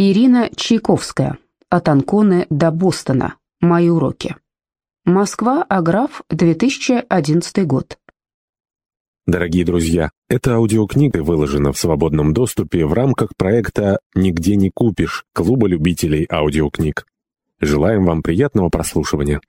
Ирина Чайковская. От Анконы до Бостона. Мои уроки. Москва, Аграф, 2011 год. Дорогие друзья, эта аудиокнига выложена в свободном доступе в рамках проекта «Нигде не купишь» Клуба любителей аудиокниг. Желаем вам приятного прослушивания.